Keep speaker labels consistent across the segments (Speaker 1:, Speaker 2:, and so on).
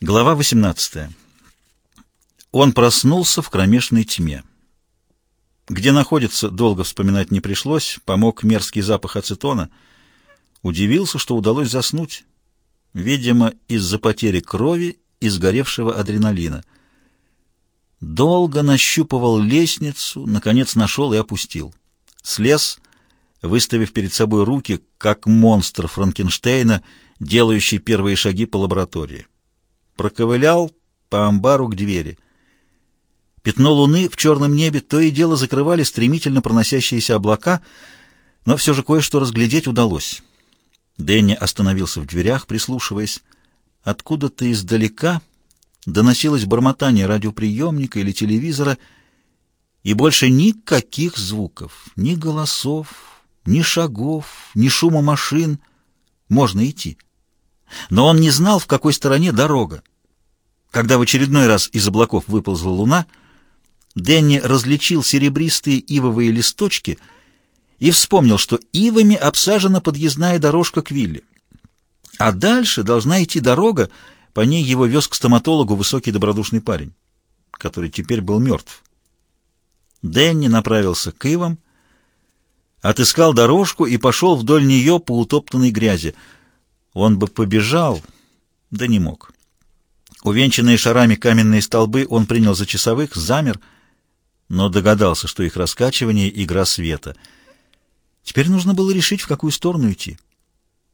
Speaker 1: Глава 18. Он проснулся в кромешной тьме. Где находится, долго вспоминать не пришлось, помог мерзкий запах ацетона. Удивился, что удалось заснуть, видимо, из-за потери крови и сгоревшего адреналина. Долго нащупывал лестницу, наконец нашел и опустил. Слез, выставив перед собой руки, как монстр Франкенштейна, делающий первые шаги по лаборатории проковылял по амбару к двери. Пятно луны в черном небе то и дело закрывали стремительно проносящиеся облака, но все же кое-что разглядеть удалось. Дэнни остановился в дверях, прислушиваясь. Откуда-то издалека доносилось бормотание радиоприемника или телевизора, и больше никаких звуков, ни голосов, ни шагов, ни шума машин. Можно идти. Но он не знал, в какой стороне дорога. Когда в очередной раз из облаков выползла луна, Дэнни различил серебристые ивовые листочки и вспомнил, что ивами обсажена подъездная дорожка к вилле. А дальше должна идти дорога, по ней его вез к стоматологу высокий добродушный парень, который теперь был мертв. Дэнни направился к ивам, отыскал дорожку и пошел вдоль нее по утоптанной грязи — он бы побежал, да не мог. Увенчанные шарами каменные столбы он принял за часовых, замер, но догадался, что их раскачивание — игра света. Теперь нужно было решить, в какую сторону идти.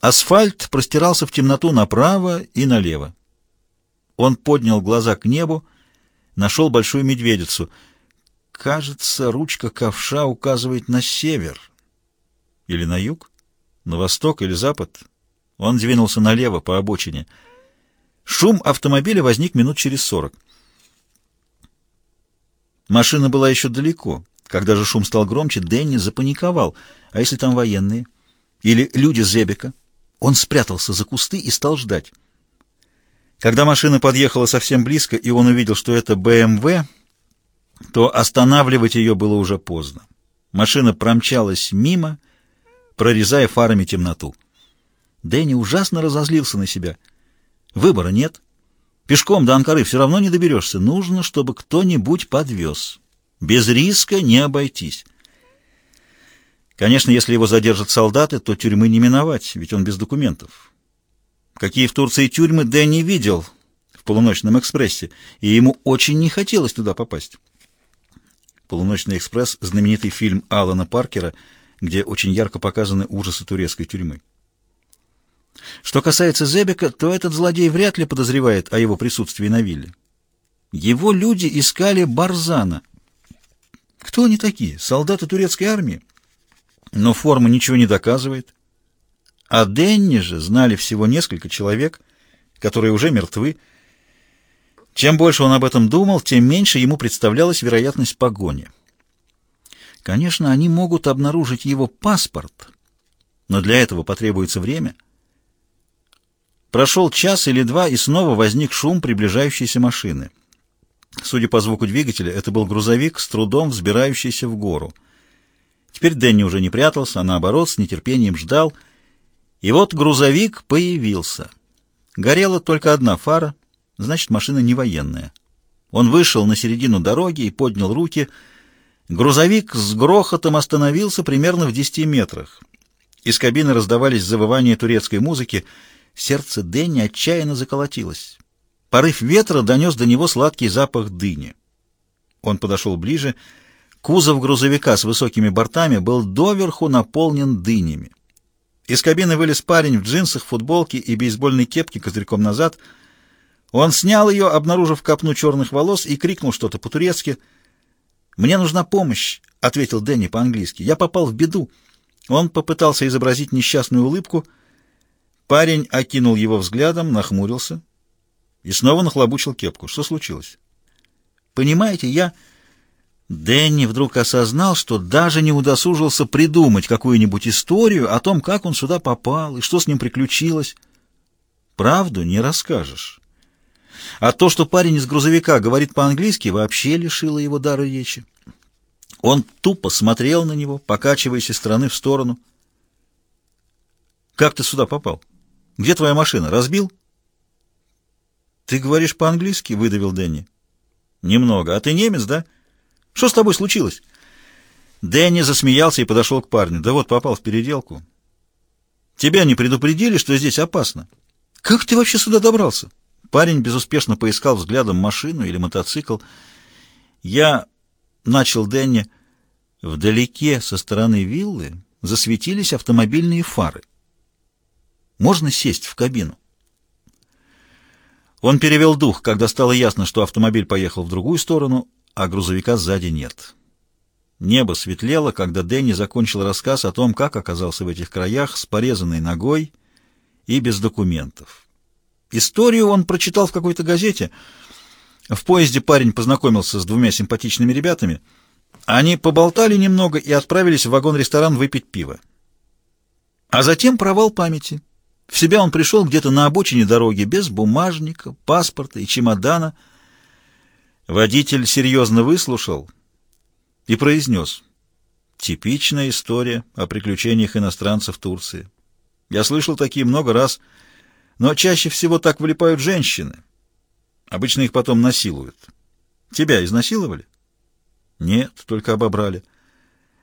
Speaker 1: Асфальт простирался в темноту направо и налево. Он поднял глаза к небу, нашел большую медведицу. Кажется, ручка ковша указывает на север. Или на юг? На восток или запад? Он двинулся налево по обочине. Шум автомобиля возник минут через сорок. Машина была еще далеко. Когда же шум стал громче, Дэнни запаниковал. А если там военные? Или люди Зебека? Он спрятался за кусты и стал ждать. Когда машина подъехала совсем близко, и он увидел, что это БМВ, то останавливать ее было уже поздно. Машина промчалась мимо, прорезая фарами темноту. Дэнни ужасно разозлился на себя. Выбора нет. Пешком до Анкары все равно не доберешься. Нужно, чтобы кто-нибудь подвез. Без риска не обойтись. Конечно, если его задержат солдаты, то тюрьмы не миновать, ведь он без документов. Какие в Турции тюрьмы Дэнни видел в полуночном экспрессе, и ему очень не хотелось туда попасть. «Полуночный экспресс» — знаменитый фильм Алана Паркера, где очень ярко показаны ужасы турецкой тюрьмы. Что касается Зебека, то этот злодей вряд ли подозревает о его присутствии на вилле. Его люди искали Барзана. Кто они такие? Солдаты турецкой армии? Но форма ничего не доказывает. А Денни же знали всего несколько человек, которые уже мертвы. Чем больше он об этом думал, тем меньше ему представлялась вероятность погони. Конечно, они могут обнаружить его паспорт, но для этого потребуется время — Прошел час или два, и снова возник шум приближающейся машины. Судя по звуку двигателя, это был грузовик, с трудом взбирающийся в гору. Теперь Дэнни уже не прятался, а наоборот, с нетерпением ждал. И вот грузовик появился. Горела только одна фара, значит, машина не военная. Он вышел на середину дороги и поднял руки. Грузовик с грохотом остановился примерно в десяти метрах. Из кабины раздавались завывания турецкой музыки — Сердце Дэнни отчаянно заколотилось. Порыв ветра донес до него сладкий запах дыни. Он подошел ближе. Кузов грузовика с высокими бортами был доверху наполнен дынями. Из кабины вылез парень в джинсах, футболке и бейсбольной кепке козырьком назад. Он снял ее, обнаружив копну черных волос, и крикнул что-то по-турецки. «Мне нужна помощь», — ответил Дэнни по-английски. «Я попал в беду». Он попытался изобразить несчастную улыбку — Парень окинул его взглядом, нахмурился и снова нахлобучил кепку. Что случилось? Понимаете, я... Дэнни вдруг осознал, что даже не удосужился придумать какую-нибудь историю о том, как он сюда попал и что с ним приключилось. Правду не расскажешь. А то, что парень из грузовика говорит по-английски, вообще лишило его дара речи. Он тупо смотрел на него, покачиваясь из стороны в сторону. «Как ты сюда попал?» Где твоя машина? Разбил? «Ты говоришь по-английски?» — выдавил Дэнни. «Немного. А ты немец, да? Что с тобой случилось?» Дэнни засмеялся и подошел к парню. «Да вот, попал в переделку. Тебя не предупредили, что здесь опасно? Как ты вообще сюда добрался?» Парень безуспешно поискал взглядом машину или мотоцикл. «Я...» — начал Дэнни. Вдалеке, со стороны виллы, засветились автомобильные фары. «Можно сесть в кабину?» Он перевел дух, когда стало ясно, что автомобиль поехал в другую сторону, а грузовика сзади нет. Небо светлело, когда Дэнни закончил рассказ о том, как оказался в этих краях с порезанной ногой и без документов. Историю он прочитал в какой-то газете. В поезде парень познакомился с двумя симпатичными ребятами. Они поболтали немного и отправились в вагон-ресторан выпить пиво. А затем провал памяти. В себя он пришел где-то на обочине дороги, без бумажника, паспорта и чемодана. Водитель серьезно выслушал и произнес. Типичная история о приключениях иностранцев в Турции. Я слышал такие много раз, но чаще всего так вылипают женщины. Обычно их потом насилуют. Тебя изнасиловали? Нет, только обобрали.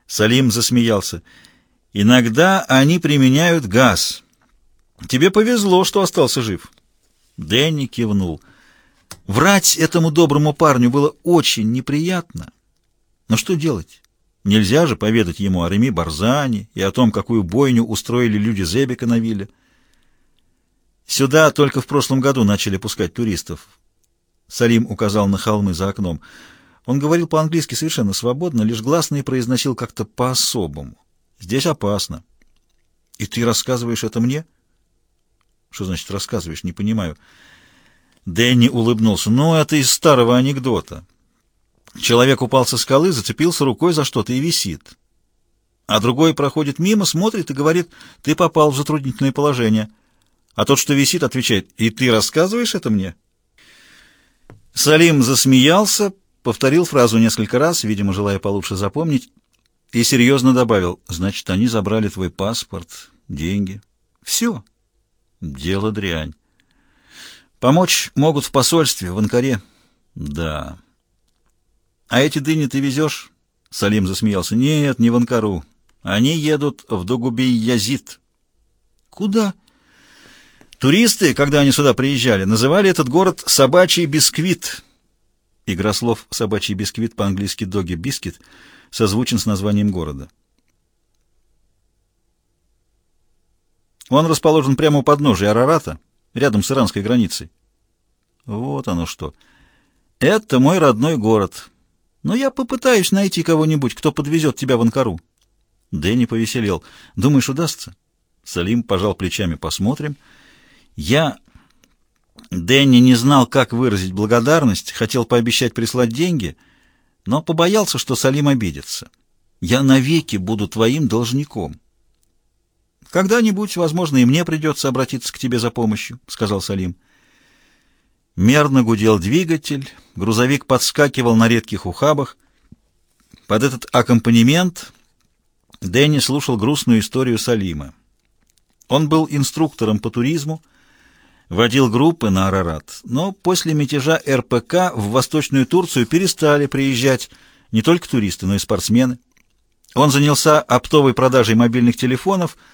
Speaker 1: Салим засмеялся. Иногда они применяют газ — Тебе повезло, что остался жив. Дэнни кивнул. Врать этому доброму парню было очень неприятно. Но что делать? Нельзя же поведать ему о Реми Барзане и о том, какую бойню устроили люди Зебека на вилле. Сюда только в прошлом году начали пускать туристов. Салим указал на холмы за окном. Он говорил по-английски совершенно свободно, лишь гласные произносил как-то по-особому. Здесь опасно. И ты рассказываешь это мне? — что значит рассказываешь? Не понимаю. Дэнни улыбнулся. Ну, это из старого анекдота. Человек упал со скалы, зацепился рукой за что-то и висит. А другой проходит мимо, смотрит и говорит, ты попал в затруднительное положение. А тот, что висит, отвечает, и ты рассказываешь это мне? Салим засмеялся, повторил фразу несколько раз, видимо, желая получше запомнить, и серьезно добавил, значит, они забрали твой паспорт, деньги. Все. Дело дрянь. Помочь могут в посольстве, в Анкаре. Да. А эти дыни ты везешь? Салим засмеялся. Нет, не в Анкару. Они едут в Дугубей-Язид. Куда? Туристы, когда они сюда приезжали, называли этот город «собачий бисквит». Игра слов «собачий бисквит» по-английски «доги бисквит» созвучен с названием города. Он расположен прямо у подножия Арарата, рядом с иранской границей. Вот оно что. Это мой родной город. Но я попытаюсь найти кого-нибудь, кто подвезет тебя в Анкару. Дэнни повеселел. Думаешь, удастся? Салим пожал плечами. Посмотрим. Я... Дэнни не знал, как выразить благодарность, хотел пообещать прислать деньги, но побоялся, что Салим обидится. Я навеки буду твоим должником. «Когда-нибудь, возможно, и мне придется обратиться к тебе за помощью», — сказал Салим. Мерно гудел двигатель, грузовик подскакивал на редких ухабах. Под этот аккомпанемент Дэнни слушал грустную историю Салима. Он был инструктором по туризму, водил группы на Арарат, но после мятежа РПК в Восточную Турцию перестали приезжать не только туристы, но и спортсмены. Он занялся оптовой продажей мобильных телефонов —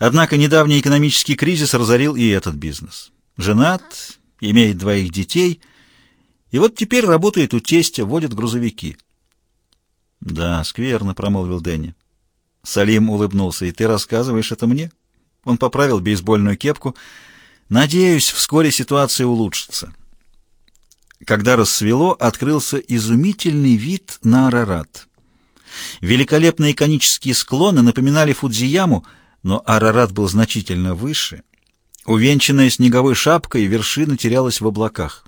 Speaker 1: Однако недавний экономический кризис разорил и этот бизнес. Женат, имеет двоих детей, и вот теперь работает у тестя, водит грузовики. «Да, скверно», — промолвил Дэнни. Салим улыбнулся. «И ты рассказываешь это мне?» Он поправил бейсбольную кепку. «Надеюсь, вскоре ситуация улучшится». Когда рассвело, открылся изумительный вид на Арарат. Великолепные конические склоны напоминали Фудзияму — но Арарат был значительно выше. Увенчанная снеговой шапкой, вершина терялась в облаках.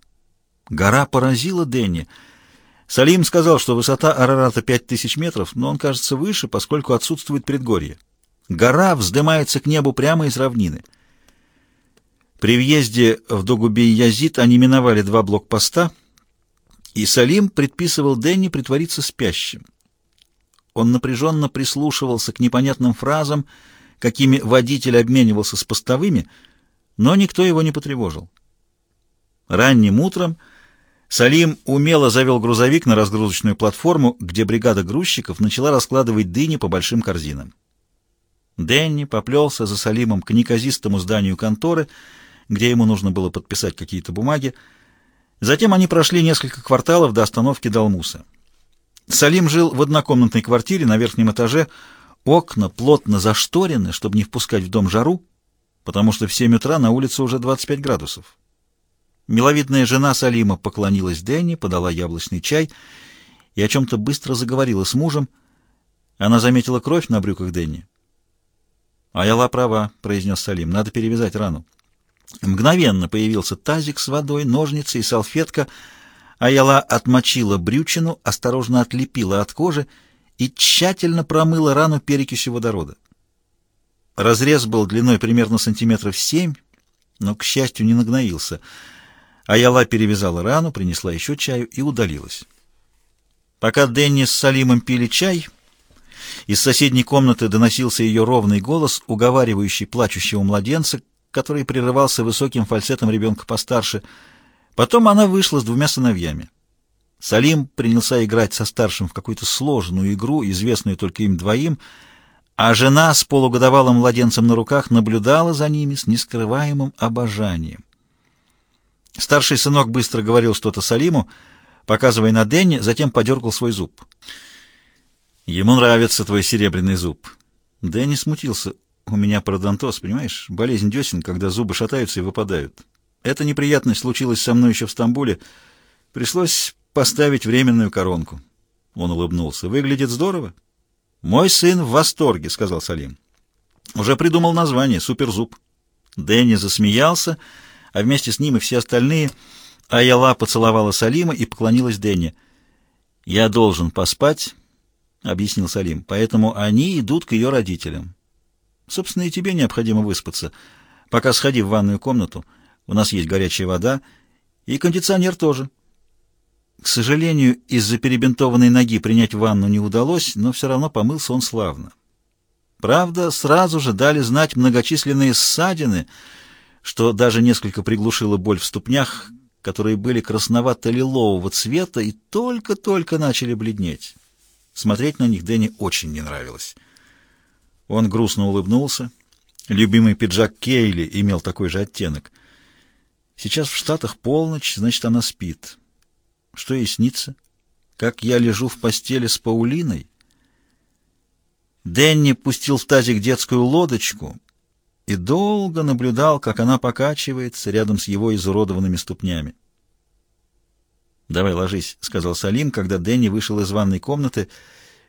Speaker 1: Гора поразила Дэнни. Салим сказал, что высота Арарата 5000 метров, но он кажется выше, поскольку отсутствует предгорье. Гора вздымается к небу прямо из равнины. При въезде в Догубей-Язид они миновали два блокпоста, и Салим предписывал Дэнни притвориться спящим. Он напряженно прислушивался к непонятным фразам, какими водитель обменивался с постовыми, но никто его не потревожил. Ранним утром Салим умело завел грузовик на разгрузочную платформу, где бригада грузчиков начала раскладывать дыни по большим корзинам. Дэнни поплелся за Салимом к неказистому зданию конторы, где ему нужно было подписать какие-то бумаги. Затем они прошли несколько кварталов до остановки Далмуса. Салим жил в однокомнатной квартире на верхнем этаже. Окна плотно зашторены, чтобы не впускать в дом жару, потому что в 7 утра на улице уже 25 градусов. Миловидная жена Салима поклонилась Дэнни, подала яблочный чай и о чем-то быстро заговорила с мужем. Она заметила кровь на брюках Дэнни. «Аяла права», — произнес Салим, — «надо перевязать рану». Мгновенно появился тазик с водой, ножницы и салфетка. Аяла отмочила брючину, осторожно отлепила от кожи и тщательно промыла рану перекисью водорода. Разрез был длиной примерно сантиметров семь, но, к счастью, не нагноился — Аяла перевязала рану, принесла еще чаю и удалилась. Пока Дэнни с Салимом пили чай, из соседней комнаты доносился ее ровный голос, уговаривающий плачущего младенца, который прерывался высоким фальцетом ребенка постарше. Потом она вышла с двумя сыновьями. Салим принялся играть со старшим в какую-то сложную игру, известную только им двоим, а жена с полугодовалым младенцем на руках наблюдала за ними с нескрываемым обожанием. Старший сынок быстро говорил что-то Салиму, показывая на Денни, затем подергал свой зуб. «Ему нравится твой серебряный зуб». Дэнни смутился. «У меня пародонтоз, понимаешь? Болезнь десен, когда зубы шатаются и выпадают. Эта неприятность случилась со мной еще в Стамбуле. Пришлось поставить временную коронку». Он улыбнулся. «Выглядит здорово». «Мой сын в восторге», — сказал Салим. «Уже придумал название — суперзуб». Дэнни засмеялся, — а вместе с ним и все остальные. Аяла поцеловала Салима и поклонилась Денне. «Я должен поспать», — объяснил Салим, — «поэтому они идут к ее родителям. Собственно, и тебе необходимо выспаться. Пока сходи в ванную комнату, у нас есть горячая вода, и кондиционер тоже». К сожалению, из-за перебинтованной ноги принять ванну не удалось, но все равно помылся он славно. Правда, сразу же дали знать многочисленные ссадины — что даже несколько приглушило боль в ступнях, которые были красновато-лилового цвета и только-только начали бледнеть. Смотреть на них Дэнни очень не нравилось. Он грустно улыбнулся. Любимый пиджак Кейли имел такой же оттенок. Сейчас в Штатах полночь, значит, она спит. Что ей снится? Как я лежу в постели с Паулиной? Дэнни пустил в тазик детскую лодочку — и долго наблюдал, как она покачивается рядом с его изуродованными ступнями. «Давай ложись», — сказал Салим, когда Дэнни вышел из ванной комнаты,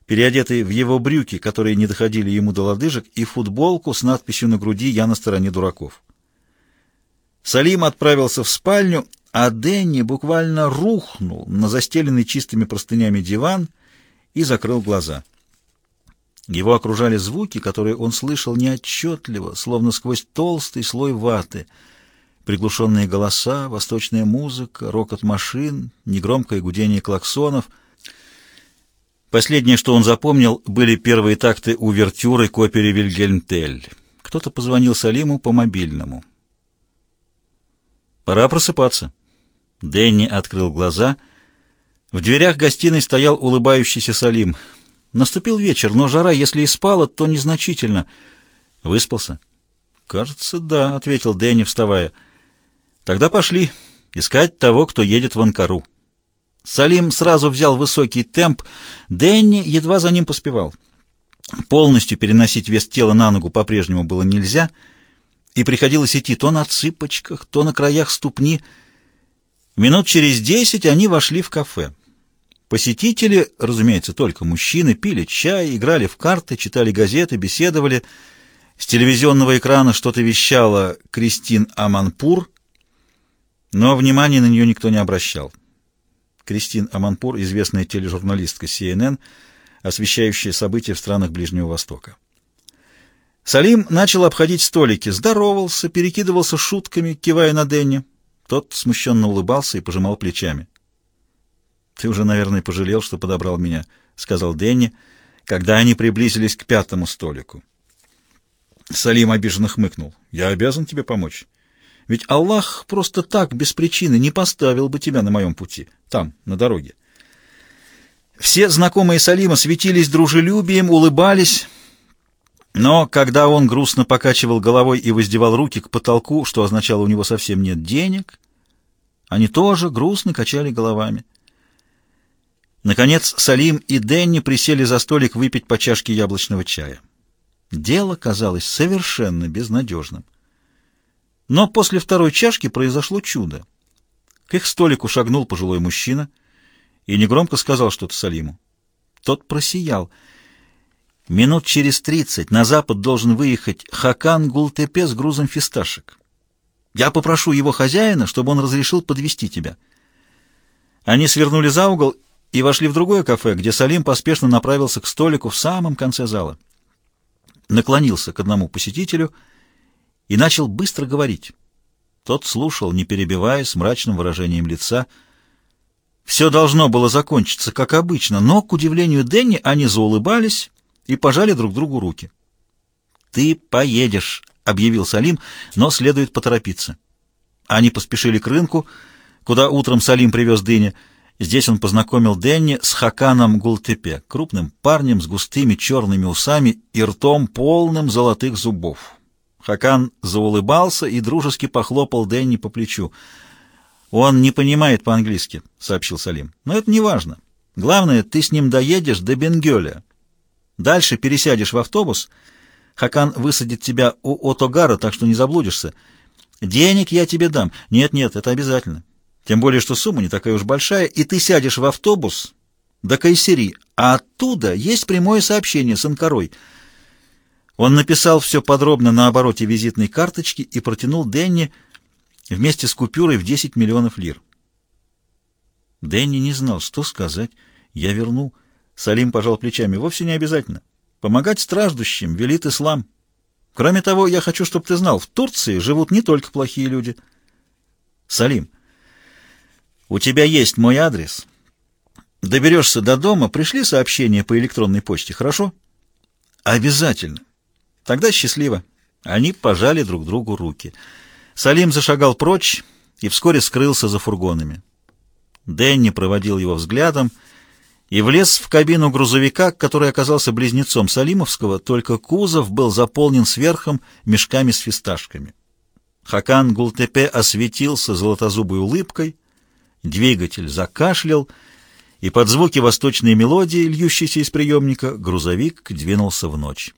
Speaker 1: переодетый в его брюки, которые не доходили ему до лодыжек, и футболку с надписью на груди «Я на стороне дураков». Салим отправился в спальню, а Дэнни буквально рухнул на застеленный чистыми простынями диван и закрыл глаза. Его окружали звуки, которые он слышал неотчетливо, словно сквозь толстый слой ваты. Приглушенные голоса, восточная музыка, рокот машин, негромкое гудение клаксонов. Последнее, что он запомнил, были первые такты увертюры к опере «Вильгельмтель». Кто-то позвонил Салиму по мобильному. «Пора просыпаться». Дэнни открыл глаза. В дверях гостиной стоял улыбающийся Салим — Наступил вечер, но жара, если и спала, то незначительно. Выспался? Кажется, да, ответил Дэнни, вставая. Тогда пошли искать того, кто едет в Анкару. Салим сразу взял высокий темп, Дэнни едва за ним поспевал. Полностью переносить вес тела на ногу по-прежнему было нельзя, и приходилось идти то на цыпочках, то на краях ступни. Минут через десять они вошли в кафе. Посетители, разумеется, только мужчины, пили чай, играли в карты, читали газеты, беседовали. С телевизионного экрана что-то вещала Кристин Аманпур, но внимания на нее никто не обращал. Кристин Аманпур, известная тележурналистка CNN, освещающая события в странах Ближнего Востока. Салим начал обходить столики, здоровался, перекидывался шутками, кивая на Денни. Тот смущенно улыбался и пожимал плечами. «Ты уже, наверное, пожалел, что подобрал меня», — сказал Дэнни, когда они приблизились к пятому столику. Салим обиженно хмыкнул. «Я обязан тебе помочь. Ведь Аллах просто так, без причины, не поставил бы тебя на моем пути, там, на дороге. Все знакомые Салима светились дружелюбием, улыбались, но когда он грустно покачивал головой и воздевал руки к потолку, что означало у него совсем нет денег, они тоже грустно качали головами. Наконец Салим и Денни присели за столик выпить по чашке яблочного чая. Дело казалось совершенно безнадежным. Но после второй чашки произошло чудо. К их столику шагнул пожилой мужчина и негромко сказал что-то Салиму. Тот просиял. Минут через тридцать на запад должен выехать Хакан Гултепе с грузом фисташек. Я попрошу его хозяина, чтобы он разрешил подвести тебя. Они свернули за угол и вошли в другое кафе, где Салим поспешно направился к столику в самом конце зала. Наклонился к одному посетителю и начал быстро говорить. Тот слушал, не перебивая, с мрачным выражением лица. Все должно было закончиться, как обычно, но, к удивлению Дэнни, они заулыбались и пожали друг другу руки. «Ты поедешь», — объявил Салим, — «но следует поторопиться». Они поспешили к рынку, куда утром Салим привез дыни — Здесь он познакомил Денни с Хаканом Гултепе, крупным парнем с густыми черными усами и ртом полным золотых зубов. Хакан заулыбался и дружески похлопал Денни по плечу. «Он не понимает по-английски», — сообщил Салим. «Но это не важно. Главное, ты с ним доедешь до Бенгеля. Дальше пересядешь в автобус. Хакан высадит тебя у Отогара, так что не заблудишься. Денег я тебе дам. Нет-нет, это обязательно. Тем более, что сумма не такая уж большая, и ты сядешь в автобус до Кайсери, а оттуда есть прямое сообщение с Анкарой. Он написал все подробно на обороте визитной карточки и протянул Денни вместе с купюрой в 10 миллионов лир. Дэнни не знал, что сказать. «Я верну». Салим пожал плечами. «Вовсе не обязательно. Помогать страждущим велит ислам. Кроме того, я хочу, чтобы ты знал, в Турции живут не только плохие люди». «Салим, у тебя есть мой адрес. Доберешься до дома, пришли сообщение по электронной почте, хорошо? Обязательно. Тогда счастливо. Они пожали друг другу руки. Салим зашагал прочь и вскоре скрылся за фургонами. Дэнни проводил его взглядом и влез в кабину грузовика, который оказался близнецом Салимовского, только кузов был заполнен сверхом мешками с фисташками. Хакан Гултепе осветился золотозубой улыбкой, Двигатель закашлял, и под звуки восточной мелодии, льющейся из приемника, грузовик двинулся в ночь.